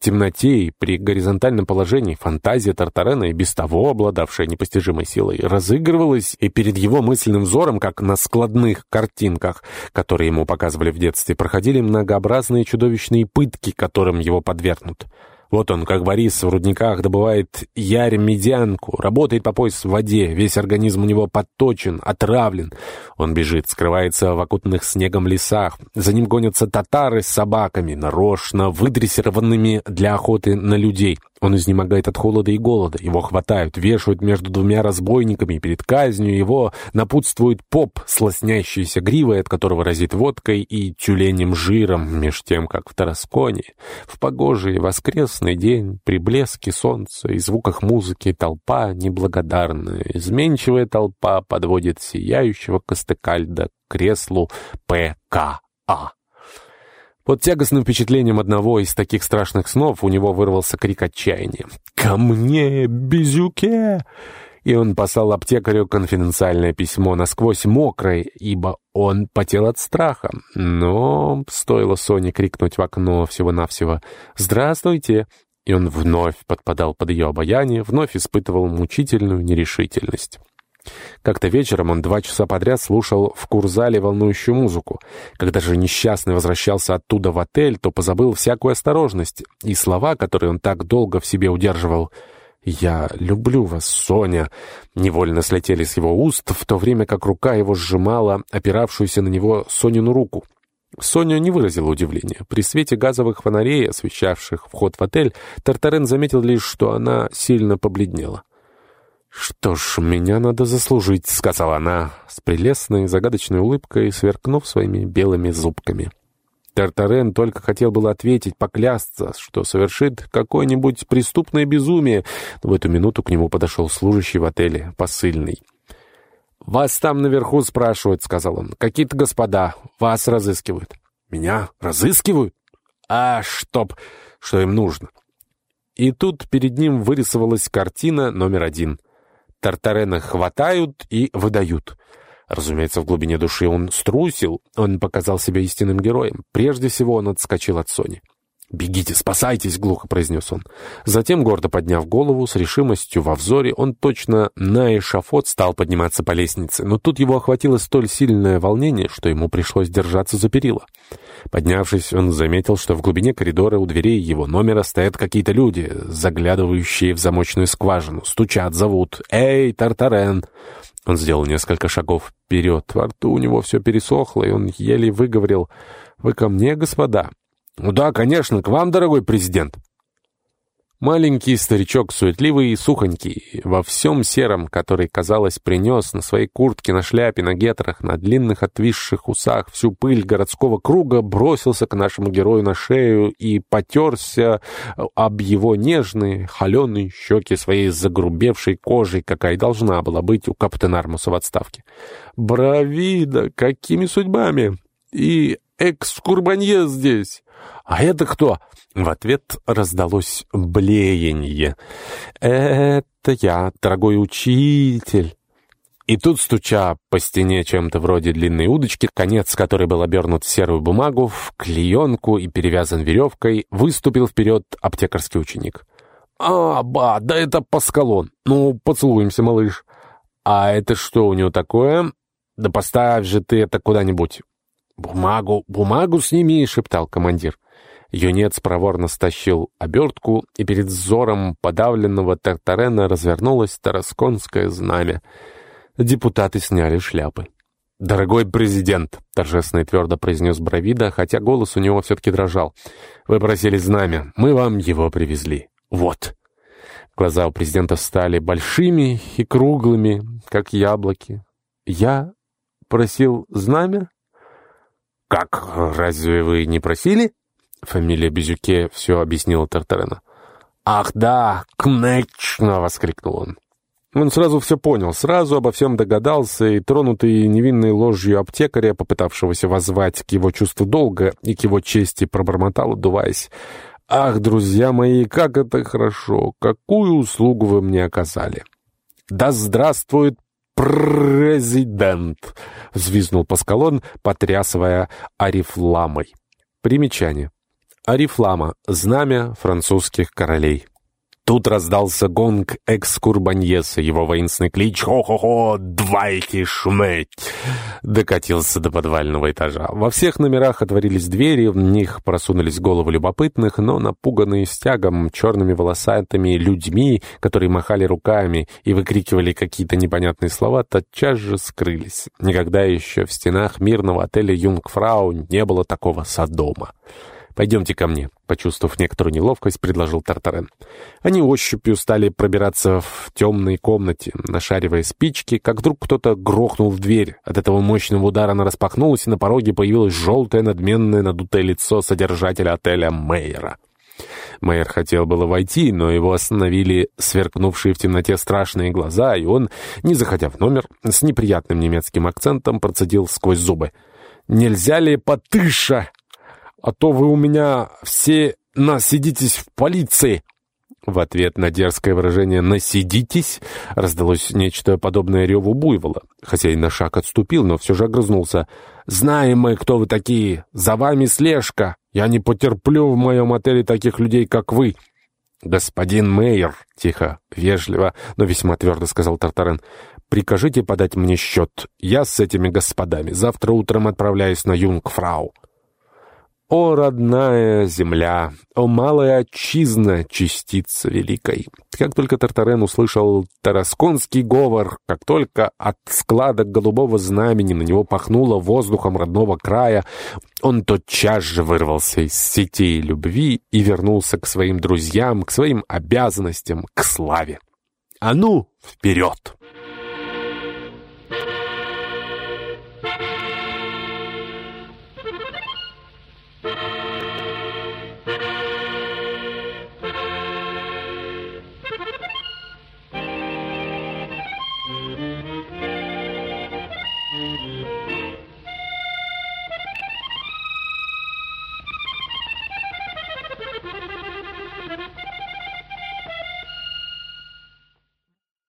темноте и при горизонтальном положении фантазия Тартарена, и без того обладавшая непостижимой силой, разыгрывалась и перед его мысленным взором, как на складных картинках, которые ему показывали в детстве, проходили многообразные чудовищные пытки, которым его подвергнут. Вот он, как Борис, в рудниках добывает ярь-медянку, работает по пояс в воде, весь организм у него подточен, отравлен. Он бежит, скрывается в окутанных снегом лесах. За ним гонятся татары с собаками, нарочно выдрессированными для охоты на людей. Он изнемогает от холода и голода. Его хватают, вешают между двумя разбойниками, перед казнью его напутствует поп с лоснящейся гривой, от которого разит водкой и тюленем жиром, меж тем, как в Тарасконе. В погожий воскресный день, при блеске солнца и звуках музыки толпа неблагодарная, изменчивая толпа подводит сияющего Костыкальда к креслу ПКА. Под тягостным впечатлением одного из таких страшных снов у него вырвался крик отчаяния. «Ко мне, Безюке!» И он послал аптекарю конфиденциальное письмо насквозь мокрое, ибо он потел от страха. Но стоило Соне крикнуть в окно всего-навсего «Здравствуйте!» И он вновь подпадал под ее обаяние, вновь испытывал мучительную нерешительность. Как-то вечером он два часа подряд слушал в курзале волнующую музыку. Когда же несчастный возвращался оттуда в отель, то позабыл всякую осторожность, и слова, которые он так долго в себе удерживал «Я люблю вас, Соня», невольно слетели с его уст, в то время как рука его сжимала опиравшуюся на него Сонину руку. Соня не выразила удивления. При свете газовых фонарей, освещавших вход в отель, Тартарен заметил лишь, что она сильно побледнела. «Что ж, меня надо заслужить», — сказала она с прелестной загадочной улыбкой, сверкнув своими белыми зубками. Тартарен только хотел было ответить, поклясться, что совершит какое-нибудь преступное безумие, в эту минуту к нему подошел служащий в отеле, посыльный. «Вас там наверху спрашивают», — сказал он. «Какие-то господа вас разыскивают». «Меня разыскивают? А, чтоб... Что им нужно?» И тут перед ним вырисовалась картина номер один — Тартарена хватают и выдают. Разумеется, в глубине души он струсил, он показал себя истинным героем. Прежде всего он отскочил от Сони. «Бегите, спасайтесь!» — глухо произнес он. Затем, гордо подняв голову, с решимостью во взоре, он точно на эшафот стал подниматься по лестнице, но тут его охватило столь сильное волнение, что ему пришлось держаться за перила. Поднявшись, он заметил, что в глубине коридора у дверей его номера стоят какие-то люди, заглядывающие в замочную скважину, стучат, зовут «Эй, Тартарен!» Он сделал несколько шагов вперед, во рту у него все пересохло, и он еле выговорил «Вы ко мне, господа?» «Ну да, конечно, к вам, дорогой президент». Маленький старичок, суетливый и сухонький, во всем сером, который, казалось, принес на своей куртке, на шляпе, на гетрах, на длинных отвисших усах всю пыль городского круга, бросился к нашему герою на шею и потерся об его нежные, холеные щеки своей загрубевшей кожей, какая должна была быть у капитана Армуса в отставке. «Бравида! Какими судьбами! И экскурбанье здесь!» «А это кто?» В ответ раздалось блеяние. «Это я, дорогой учитель». И тут, стуча по стене чем-то вроде длинной удочки, конец которой был обернут в серую бумагу, в клеенку и перевязан веревкой, выступил вперед аптекарский ученик. «А, ба, да это Паскалон. Ну, поцелуемся, малыш». «А это что у него такое?» «Да поставь же ты это куда-нибудь». «Бумагу, бумагу сними», — шептал командир. Юнец проворно стащил обертку, и перед взором подавленного Тартарена развернулось тарасконское знамя. Депутаты сняли шляпы. «Дорогой президент», — торжественно и твердо произнес Бравида, хотя голос у него все-таки дрожал, — «вы просили знамя, мы вам его привезли. Вот». Глаза у президента стали большими и круглыми, как яблоки. «Я просил знамя?» «Как, разве вы не просили?» Фамилия Безюке все объяснила Тартарена. «Ах да, конечно!» — воскликнул он. Он сразу все понял, сразу обо всем догадался, и, тронутый невинной ложью аптекаря, попытавшегося воззвать к его чувству долга и к его чести, пробормотал, удуваясь. «Ах, друзья мои, как это хорошо! Какую услугу вы мне оказали!» «Да здравствует президент!» — взвизнул Паскалон, потрясывая арифламой. Примечание. Арифлама. Знамя французских королей. Тут раздался гонг экскурбаньеса, его воинственный клич «Хо-хо-хо! Двайки шметь!» докатился до подвального этажа. Во всех номерах отворились двери, в них просунулись головы любопытных, но напуганные стягом, черными волосатыми людьми, которые махали руками и выкрикивали какие-то непонятные слова, тотчас же скрылись. Никогда еще в стенах мирного отеля «Юнгфрау» не было такого садома. «Пойдемте ко мне», — почувствовав некоторую неловкость, предложил Тартарен. Они ощупью стали пробираться в темной комнате, нашаривая спички, как вдруг кто-то грохнул в дверь. От этого мощного удара она распахнулась, и на пороге появилось желтое надменное надутое лицо содержателя отеля Мейера. Майер хотел было войти, но его остановили сверкнувшие в темноте страшные глаза, и он, не заходя в номер, с неприятным немецким акцентом процедил сквозь зубы. «Нельзя ли потыша?» А то вы у меня все насидитесь в полиции». В ответ на дерзкое выражение «насидитесь» раздалось нечто подобное реву буйвола. Хозяин на шаг отступил, но все же огрызнулся. «Знаем мы, кто вы такие. За вами слежка. Я не потерплю в моем отеле таких людей, как вы». «Господин Мейер», — тихо, вежливо, но весьма твердо сказал Тартарен, — «прикажите подать мне счет. Я с этими господами завтра утром отправляюсь на Юнгфрау». О, родная земля! О, малая отчизна, частица великой! Как только Тартарен услышал тарасконский говор, как только от складок голубого знамени на него пахнуло воздухом родного края, он тотчас же вырвался из сетей любви и вернулся к своим друзьям, к своим обязанностям, к славе. А ну, вперед!